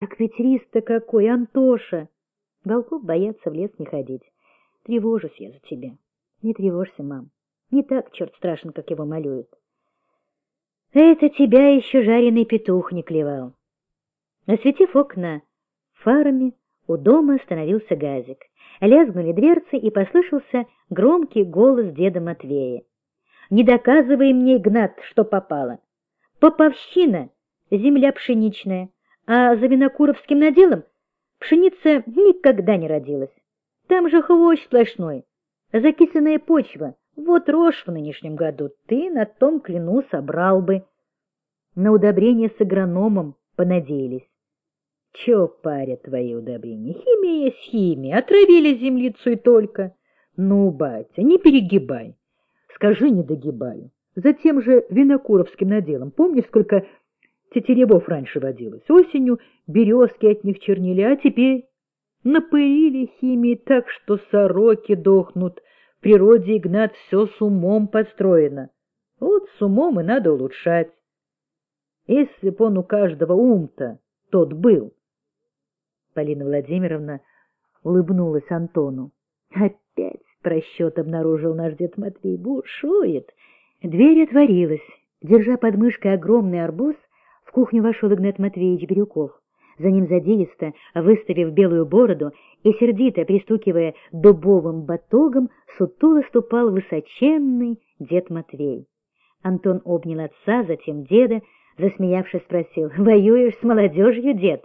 Так ведь рис-то какой, Антоша! Волков боятся в лес не ходить. Тревожусь я за тебя. Не тревожься, мам. Не так черт страшен, как его малюют. Это тебя еще жареный петух не клевал. Осветив окна фарами, у дома остановился газик. Лязгнули дверцы, и послышался громкий голос деда Матвея. «Не доказывай мне, Игнат, что попало. Поповщина — земля пшеничная, а за винокуровским наделом пшеница никогда не родилась. Там же хвощ сплошной, закисленная почва. Вот рожь в нынешнем году ты на том клену собрал бы. На удобрение с агрономом понадеялись. Че парят твои удобрения? Химия есть химия, отравили землицу и только. Ну, батя, не перегибай. Скажи, не догибаю. Затем же винокуровским наделом. Помнишь, сколько тетеревов раньше водилось? Осенью березки от них чернили, а теперь напылили химией так, что сороки дохнут. В природе, Игнат, все с умом подстроено. Вот с умом и надо улучшать. Если б он у каждого ум-то тот был. Полина Владимировна улыбнулась Антону. Опять просчет обнаружил наш дед Матвей. Бушует. Дверь отворилась. Держа под мышкой огромный арбуз, в кухню вошел Игнат Матвеевич Бирюков. За ним задиристо, выставив белую бороду и сердито пристукивая дубовым батогом, сутуло ступал высоченный дед Матвей. Антон обнял отца, затем деда, засмеявшись, спросил, «Воюешь с молодежью, дед?»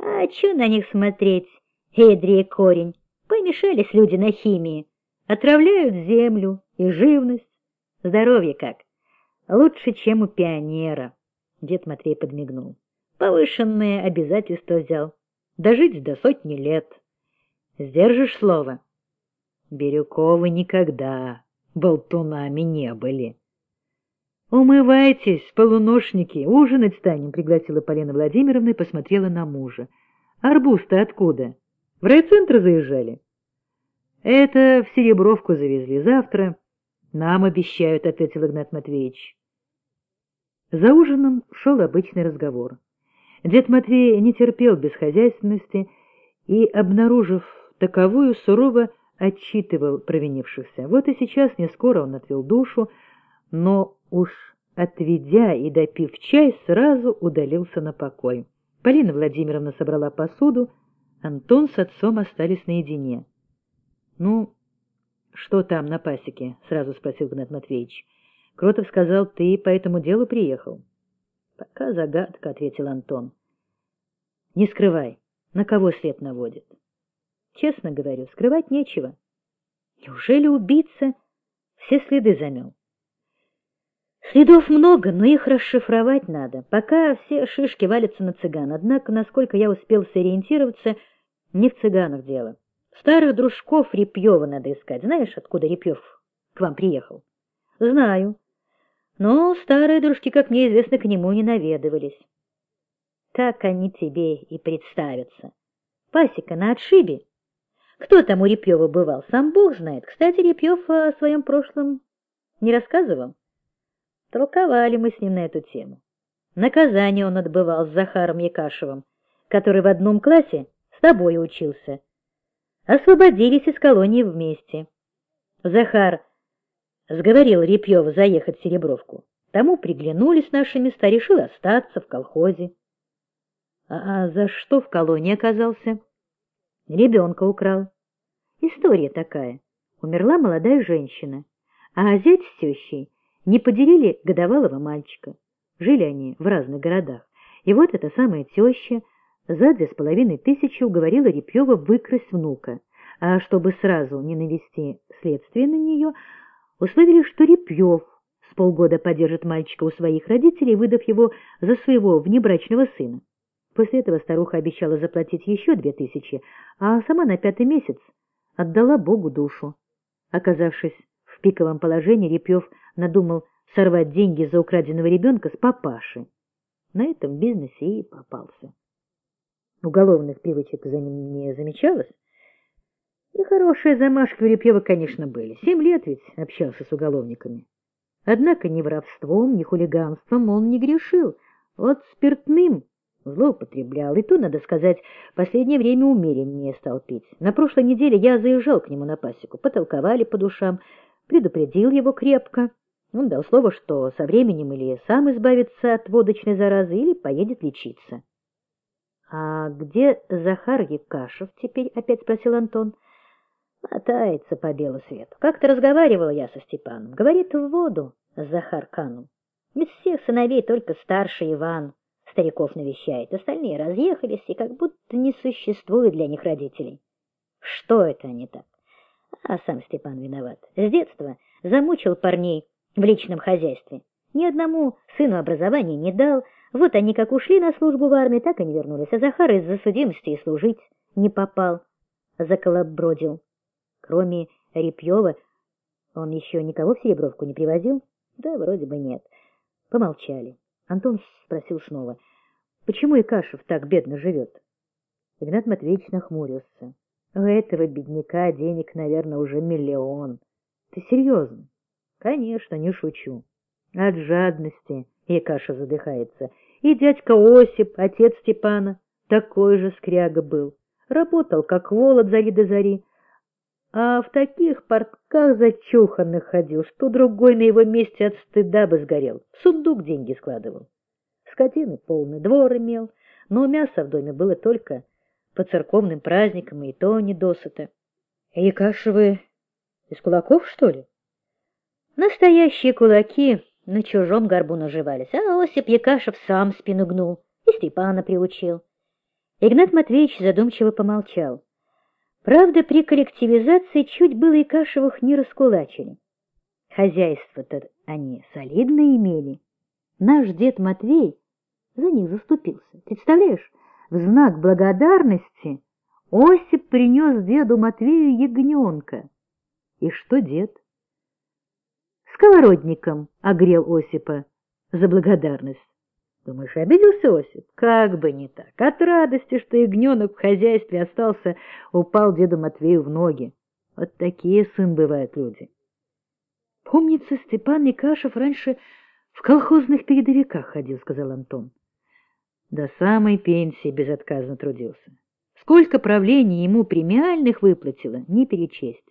«А чё на них смотреть, эдрия корень? Помешались люди на химии, отравляют землю и живность. Здоровье как? Лучше, чем у пионера». Дед Матвей подмигнул. Повышенное обязательство взял. Дожить до сотни лет. Сдержишь слово? Бирюковы никогда болтунами не были. «Умывайтесь, полуношники, ужинать станем», — пригласила Полина Владимировна и посмотрела на мужа. «Арбуз-то откуда? В райцентр заезжали?» «Это в Серебровку завезли. Завтра нам обещают», — ответил Игнат Матвеевич. За ужином шел обычный разговор. Дед Матвей не терпел бесхозяйственности и, обнаружив таковую, сурово отчитывал провинившихся. Вот и сейчас не скоро он отвел душу, но уж отведя и допив чай, сразу удалился на покой. Полина Владимировна собрала посуду, Антон с отцом остались наедине. — Ну, что там на пасеке? — сразу спросил Гнат Матвеевич. — Кротов сказал, ты по этому делу приехал. Пока загадка, — ответил Антон. Не скрывай, на кого свет наводит. Честно говорю, скрывать нечего. Неужели убийца все следы замел? Следов много, но их расшифровать надо. Пока все шишки валятся на цыган. Однако, насколько я успел сориентироваться, не в цыганах дело. Старых дружков Репьева надо искать. Знаешь, откуда Репьев к вам приехал? Знаю. Но старые дружки, как мне известно, к нему не наведывались. Так они тебе и представятся. Пасека на отшибе. Кто там у Репьева бывал, сам Бог знает. Кстати, Репьев о своем прошлом не рассказывал. Толковали мы с ним на эту тему. Наказание он отбывал с Захаром Якашевым, который в одном классе с тобой учился. Освободились из колонии вместе. Захар Сговорил Репьева заехать в Серебровку. Тому приглянулись наши места, решил остаться в колхозе. А, а за что в колонии оказался? Ребенка украл. История такая. Умерла молодая женщина, а зять с тещей не поделили годовалого мальчика. Жили они в разных городах. И вот эта самая теща за две с половиной тысячи уговорила Репьева выкрасть внука. А чтобы сразу не навести следствие на нее, условили, что Репьев с полгода подержит мальчика у своих родителей, выдав его за своего внебрачного сына. После этого старуха обещала заплатить еще две тысячи, а сама на пятый месяц отдала Богу душу. Оказавшись в пиковом положении, Репьев надумал сорвать деньги за украденного ребенка с папаши. На этом бизнесе и попался. Уголовных привычек за ним не замечалось, и хорошие замашки у Репьева, конечно, были. Семь лет ведь общался с уголовниками. Однако ни воровством, ни хулиганством он не грешил. Вот спиртным Злоупотреблял, и то, надо сказать, в последнее время умереннее стал пить. На прошлой неделе я заезжал к нему на пасеку, потолковали по душам, предупредил его крепко. Он дал слово, что со временем или сам избавится от водочной заразы, или поедет лечиться. — А где Захар Якашев теперь? — опять спросил Антон. — Мотается по белу свету. Как-то разговаривала я со Степаном. Говорит, в воду Захар канул. Из всех сыновей только старший Иван стариков навещает, остальные разъехались и как будто не существует для них родителей. Что это они так? А сам Степан виноват. С детства замучил парней в личном хозяйстве. Ни одному сыну образования не дал. Вот они как ушли на службу в армии, так и не вернулись. А Захар из-за судимости и служить не попал. Заколобродил. Кроме Репьева, он еще никого в Серебровку не привозил? Да, вроде бы нет. Помолчали. Антон спросил снова, почему Икашев так бедно живет? Игнат Матвеевич нахмурился. У этого бедняка денег, наверное, уже миллион. Ты серьезно? Конечно, не шучу. От жадности Икаша задыхается. И дядька Осип, отец Степана, такой же скряга был. Работал, как вол от зари до зари, а в таких портках зачуханных ходил, что другой на его месте от стыда бы сгорел. В сундук деньги складывал. Скотины полный двор имел, но мяса в доме было только по церковным праздникам, и то недосыто. — Якашевы из кулаков, что ли? Настоящие кулаки на чужом горбу наживались, а Осип Якашев сам спину гнул и Степана приучил. Игнат Матвеевич задумчиво помолчал. Правда, при коллективизации чуть было и Кашевых не раскулачили. Хозяйство-то они солидно имели. Наш дед Матвей за них заступился. Представляешь, в знак благодарности Осип принес деду Матвею ягненка. И что дед? Сковородником огрел Осипа за благодарность. Думаешь, обиделся Осип? Как бы не так. От радости, что ягненок в хозяйстве остался, упал деду Матвею в ноги. Вот такие сын бывают люди. Помнится, Степан Никашев раньше в колхозных передовиках ходил, сказал Антон. До самой пенсии безотказно трудился. Сколько правлений ему премиальных выплатило, не перечесть.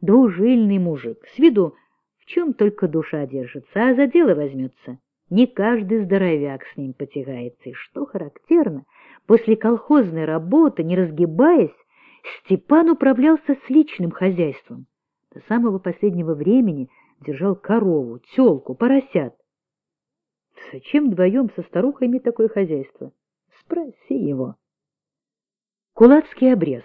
Двужильный мужик, с виду в чем только душа держится, а за дело возьмется не каждый здоровяк с ним потягается. И что характерно, после колхозной работы, не разгибаясь, Степан управлялся с личным хозяйством. До самого последнего времени держал корову, телку, поросят. Зачем вдвоем со старухами такое хозяйство? Спроси его. Кулацкий обрез